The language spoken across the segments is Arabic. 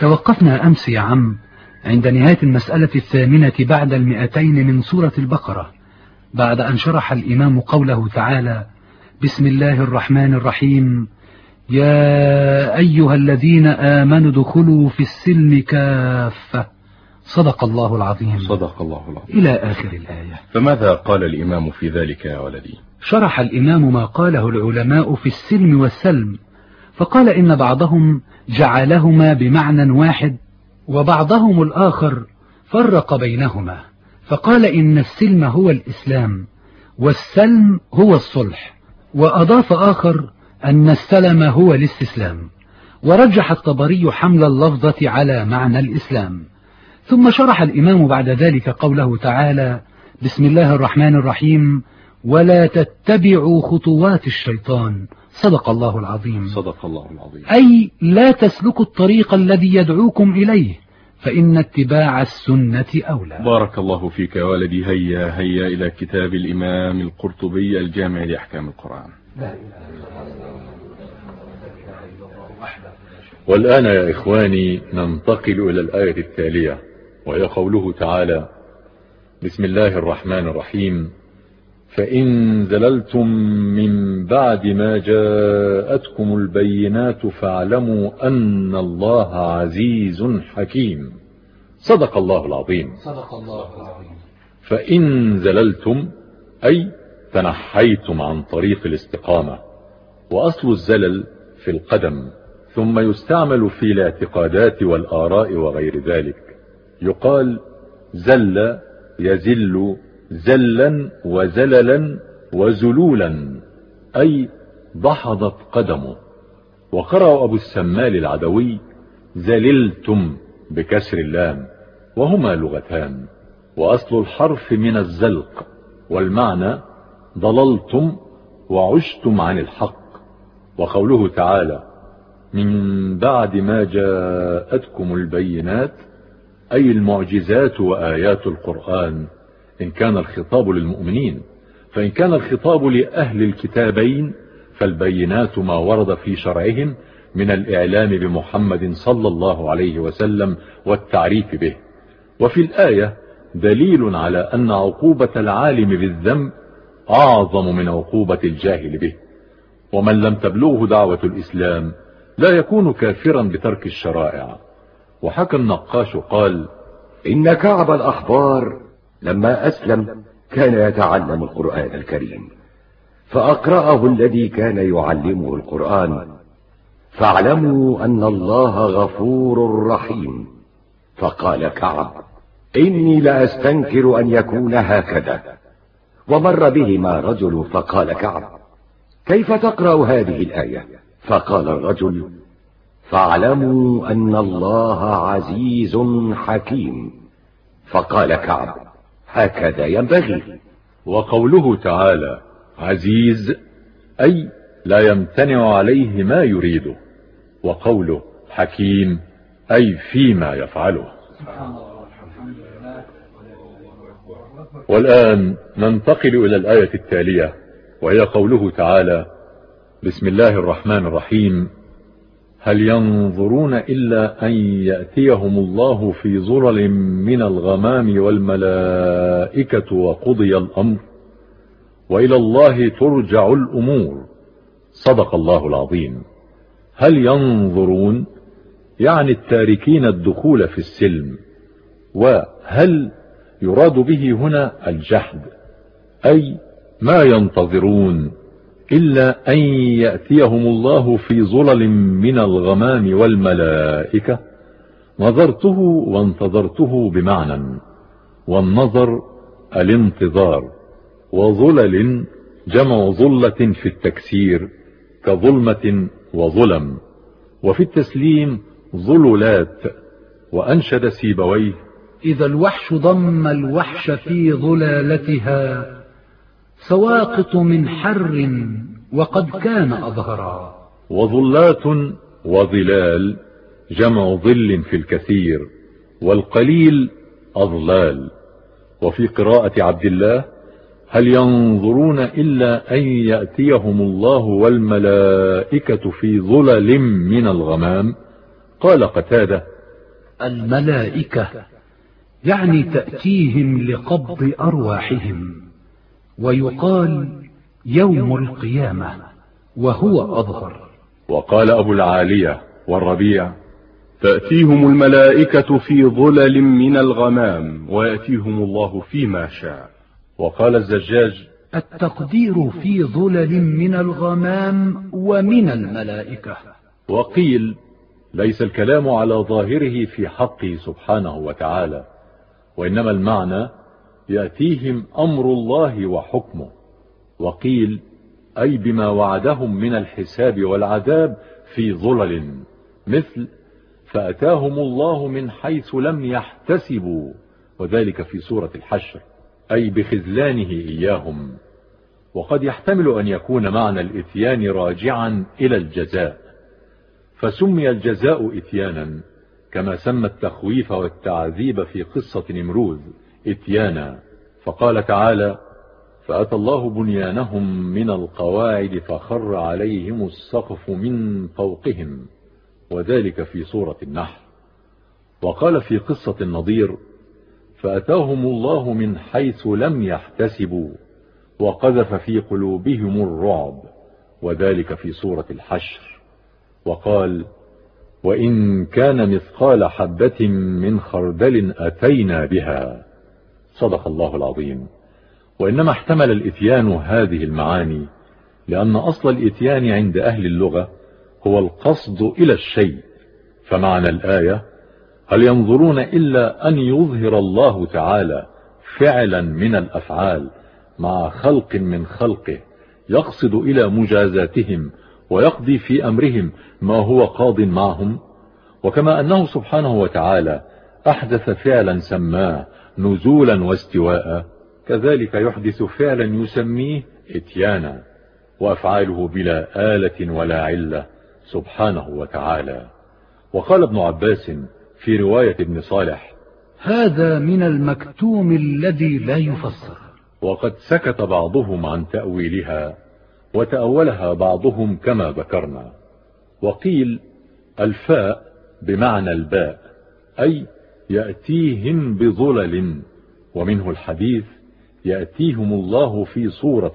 توقفنا أمس يا عم عند نهاية المسألة الثامنة بعد المئتين من سورة البقرة بعد أن شرح الإمام قوله تعالى بسم الله الرحمن الرحيم يا أيها الذين آمنوا ادخلوا في السلم كافة. صدق الله العظيم. صدق الله العظيم. إلى آخر الآية. فماذا قال الإمام في ذلك يا ولدي؟ شرح الإمام ما قاله العلماء في السلم والسلم. فقال إن بعضهم جعلهما بمعنى واحد وبعضهم الآخر فرق بينهما. فقال إن السلم هو الإسلام والسلم هو الصلح. وأضاف آخر أن السلم هو الاستسلام. ورجح الطبري حمل اللفظة على معنى الإسلام. ثم شرح الإمام بعد ذلك قوله تعالى بسم الله الرحمن الرحيم ولا تتبعوا خطوات الشيطان صدق الله العظيم. صدق الله العظيم. أي لا تسلكوا الطريق الذي يدعوكم إليه فإن اتباع السنة أولى. بارك الله فيك يا ولدي. هيا هيا إلى كتاب الإمام القرطبي الجامع لأحكام القرآن. والآن يا إخواني ننتقل إلى الآية التالية وهي قوله تعالى بسم الله الرحمن الرحيم. فإن زللتم من بعد ما جاءتكم البينات فاعلموا أن الله عزيز حكيم. صدق الله العظيم. صدق الله العظيم. فإن زللتم أي تنحيتم عن طريق الاستقامة. وأصل الزلل في القدم ثم يستعمل في الاعتقادات والآراء وغير ذلك. يقال زل يزل زلا وزللا وزلولا أي ضحضت قدمه. وقرأ أبو السمال العدوي زللتم بكسر اللام وهما لغتان. وأصل الحرف من الزلق والمعنى ضللتم وعشتم عن الحق. وقوله تعالى من بعد ما جاءتكم البينات أي المعجزات وآيات القرآن إن كان الخطاب للمؤمنين فإن كان الخطاب لأهل الكتابين فالبينات ما ورد في شرعهم من الإعلام بمحمد صلى الله عليه وسلم والتعريف به. وفي الآية دليل على أن عقوبة العالم بالذنب أعظم من عقوبة الجاهل به. ومن لم تبلغه دعوة الإسلام لا يكون كافرا بترك الشرائع. وحكى النقاش قال إن كعب الأخبار لما أسلم كان يتعلم القرآن الكريم فأقرأه الذي كان يعلمه القرآن فاعلموا أن الله غفور رحيم. فقال كعب إني لأستنكر أن يكون هكذا. ومر بهما رجل فقال كعب كيف تقرأ هذه الآية؟ فقال الرجل فاعلموا أن الله عزيز حكيم. فقال كعب هكذا ينبغي. وقوله تعالى عزيز أي لا يمتنع عليه ما يريده وقوله حكيم أي فيما يفعله. والآن ننتقل إلى الآية التالية وهي قوله تعالى بسم الله الرحمن الرحيم هل ينظرون إلا أن يأتيهم الله في ظلل من الغمام والملائكة وقضي الأمر؟ وإلى الله ترجع الأمور. صدق الله العظيم. هل ينظرون؟ يعني التاركين الدخول في السلم. وهل يراد به هنا الجحد؟ أي ما ينتظرون؟ إلا أن يأتيهم الله في ظلل من الغمام والملائكة. نظرته وانتظرته بمعنى والنظر الانتظار وظلل جمع ظلة في التكسير كظلمة وظلم. وفي التسليم ظللات وأنشد سيبويه إذا الوحش ضم الوحش في ظلالتها سواقط من حر وقد كان أظهرا. وظلات وظلال جمع ظل في الكثير والقليل أظلال. وفي قراءة عبد الله هل ينظرون إلا أن يأتيهم الله والملائكة في ظلل من الغمام؟ قال قتادة الملائكة يعني تأتيهم لقبض أرواحهم. ويقال يوم القيامة وهو أظهر. وقال أبو العالية والربيع تأتيهم الملائكة في ظلل من الغمام ويأتيهم الله فيما شاء. وقال الزجاج التقدير في ظلل من الغمام ومن الملائكة. وقيل ليس الكلام على ظاهره في حقه سبحانه وتعالى وإنما المعنى يأتيهم أمر الله وحكمه. وقيل أي بما وعدهم من الحساب والعذاب في ظلل. مثل فأتاهم الله من حيث لم يحتسبوا. وذلك في سورة الحشر أي بخذلانه إياهم. وقد يحتمل أن يكون معنى الإتيان راجعا إلى الجزاء. فسمي الجزاء إتيانا كما سمى التخويف والتعذيب في قصة نمروذ إتيانا. فقال تعالى فأتى الله بنيانهم من القواعد فخر عليهم السقف من فوقهم وذلك في سورة النحل. وقال في قصة النضير فأتاهم الله من حيث لم يحتسبوا وقذف في قلوبهم الرعب وذلك في سورة الحشر. وقال وإن كان مثقال حبة من خردل أتينا بها. صدق الله العظيم. وإنما احتمل الإتيان هذه المعاني لأن أصل الإتيان عند أهل اللغة هو القصد إلى الشيء. فمعنى الآية هل ينظرون إلا أن يظهر الله تعالى فعلا من الأفعال مع خلق من خلقه يقصد إلى مجازاتهم ويقضي في أمرهم ما هو قاض معهم؟ وكما أنه سبحانه وتعالى أحدث فعلا سماه نزولا واستواء. كذلك يحدث فعلا يسميه اتيانا وأفعاله بلا آلة ولا علة سبحانه وتعالى. وقال ابن عباس في رواية ابن صالح هذا من المكتوم الذي لا يفسر. وقد سكت بعضهم عن تأويلها وتأولها بعضهم كما ذكرنا. وقيل الفاء بمعنى الباء أي يأتيهم بظلل ومنه الحديث يأتيهم الله في صورة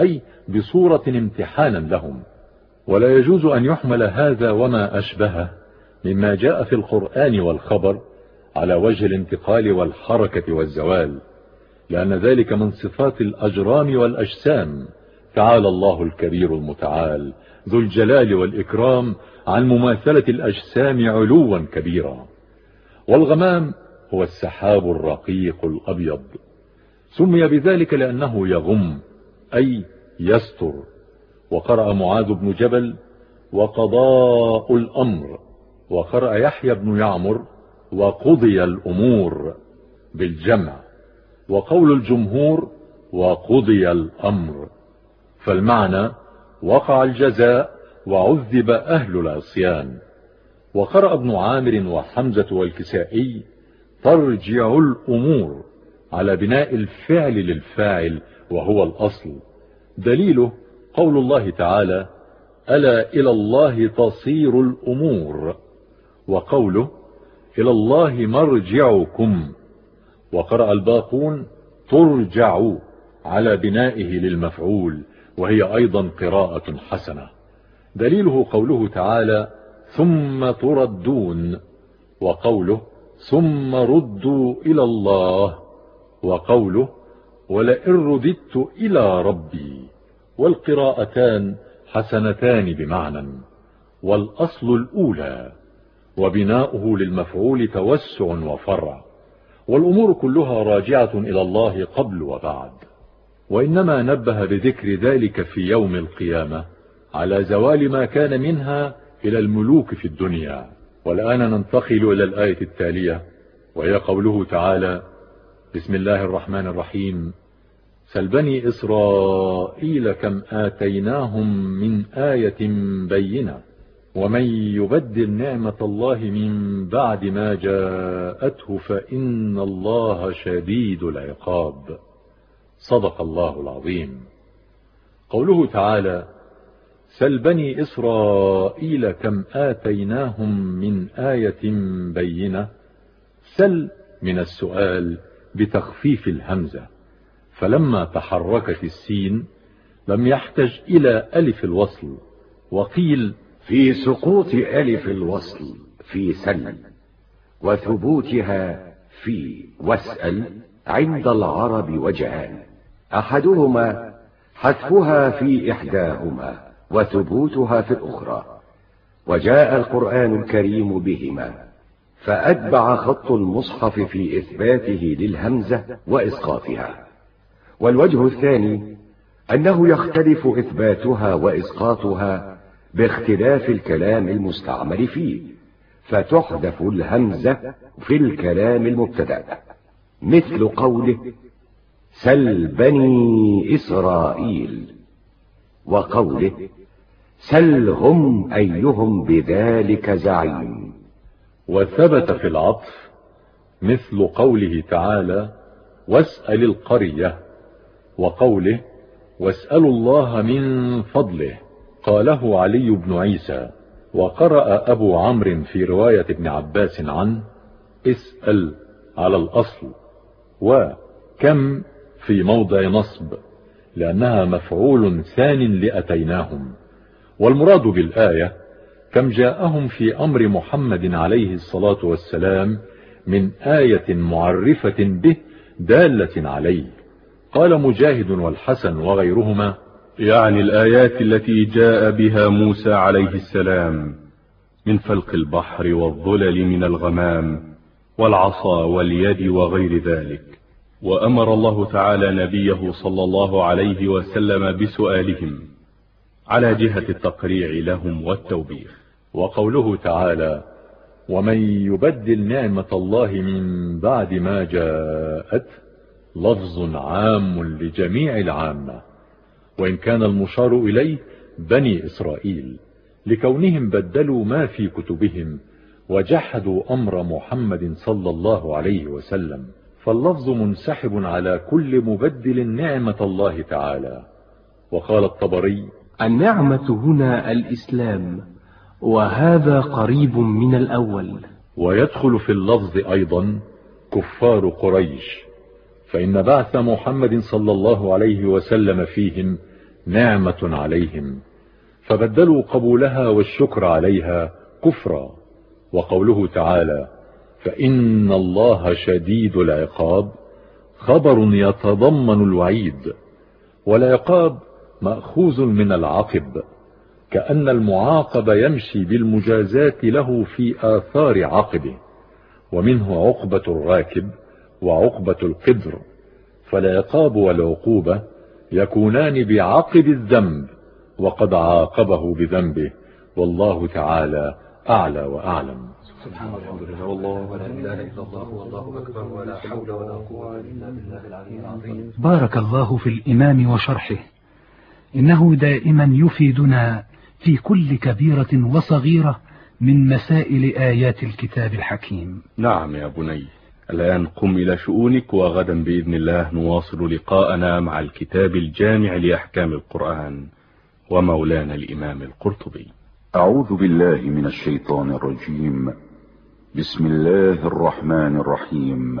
أي بصورة امتحانا لهم. ولا يجوز أن يحمل هذا وما أشبهه مما جاء في القرآن والخبر على وجه الانتقال والحركة والزوال لأن ذلك من صفات الأجرام والأجسام. تعالى الله الكبير المتعال ذو الجلال والإكرام عن مماثلة الأجسام علوا كبيرا. والغمام هو السحاب الرقيق الأبيض. سمي بذلك لأنه يغم أي يستر. وقرأ معاذ بن جبل وقضاء الأمر وقرأ يحيى بن يعمر وقضي الأمور بالجمع. وقول الجمهور وقضي الأمر فالمعنى وقع الجزاء وعذب أهل العصيان وقرأ ابن عامر وحمزة والكسائي ترجع الأمور على بناء الفعل للفاعل وهو الأصل. دليله قول الله تعالى ألا إلى الله تصير الأمور وقوله إلى الله مرجعكم وقرأ الباقون ترجع على بنائه للمفعول وهي أيضا قراءة حسنة. دليله قوله تعالى ثم تردون. وقوله ثم ردوا إلى الله. وقوله ولئن رددت إلى ربي. والقراءتان حسنتان بمعنى. والأصل الأولى. وبناؤه للمفعول توسع وفرع. والأمور كلها راجعة إلى الله قبل وبعد. وإنما نبه بذكر ذلك في يوم القيامة على زوال ما كان منها إلى الملوك في الدنيا. والآن ننتقل إلى الآية التالية وهي قوله تعالى بسم الله الرحمن الرحيم. سل بني إسرائيل كم آتيناهم من آية بينة ومن يبدل نعمة الله من بعد ما جاءته فإن الله شديد العقاب. صدق الله العظيم. قوله تعالى سل بني إسرائيل كم آتيناهم من آية بينة؟ سل من السؤال بتخفيف الهمزة. فلما تحركت السين لم يحتج إلى ألف الوصل وقيل في سقوط ألف الوصل في سل وثبوتها في واسأل عند العرب وجهان. أحدهما حذفها في إحداهما. وثبوتها في الأخرى. وجاء القرآن الكريم بهما فأتبع خط المصحف في إثباته للهمزة وإسقاطها. والوجه الثاني أنه يختلف إثباتها وإسقاطها باختلاف الكلام المستعمل فيه فتحذف الهمزة في الكلام المبتدأ. مثل قوله سل بني إسرائيل وقوله سلهم أيهم بذلك زعيم. وثبت في العطف مثل قوله تعالى واسأل القرية وقوله واسألوا الله من فضله قاله علي بن عيسى وقرأ أبو عمرو في رواية ابن عباس عنه اسأل على الأصل وكم في موضع نصب لأنها مفعول ثان لأتيناهم والمراد بالآية كم جاءهم في أمر محمد عليه الصلاة والسلام من آية معرفة به دالة عليه. قال مجاهد والحسن وغيرهما يعني الآيات التي جاء بها موسى عليه السلام من فلق البحر والظلل من الغمام والعصا واليد وغير ذلك وأمر الله تعالى نبيه صلى الله عليه وسلم بسؤالهم على جهة التقريع لهم والتوبيخ. وقوله تعالى ومن يبدل نعمة الله من بعد ما جاءت لفظ عام لجميع العامة. وإن كان المشار إليه بني إسرائيل لكونهم بدلوا ما في كتبهم وجحدوا أمر محمد صلى الله عليه وسلم. فاللفظ منسحب على كل مبدل نعمة الله تعالى. وقال الطبري النعمة هنا الإسلام وهذا قريب من الأول. ويدخل في اللفظ أيضا كفار قريش فإن بعث محمد صلى الله عليه وسلم فيهم نعمة عليهم فبدلوا قبولها والشكر عليها كفرا. وقوله تعالى فإن الله شديد العقاب خبر يتضمن الوعيد والعقاب مأخوذ من العقب كأن المعاقب يمشي بالمجازات له في آثار عقبه ومنه عقبة الراكب وعقبة القدر فالعقاب والعقوبة يكونان بعقب الذنب وقد عاقبه بذنبه والله تعالى أعلى وأعلم. سبحان الحمد لله والله ولا إله إلا الله والله أكبر ولا حول ولا قوة إلا بالله العلي العظيم. بارك الله في الإمام وشرحه. إنه دائما يفيدنا في كل كبيرة وصغيرة من مسائل آيات الكتاب الحكيم. نعم يا بني الآن قم إلى شؤونك وغدا بإذن الله نواصل لقاءنا مع الكتاب الجامع لأحكام القرآن ومولانا الإمام القرطبي. أعوذ بالله من الشيطان الرجيم. بسم الله الرحمن الرحيم.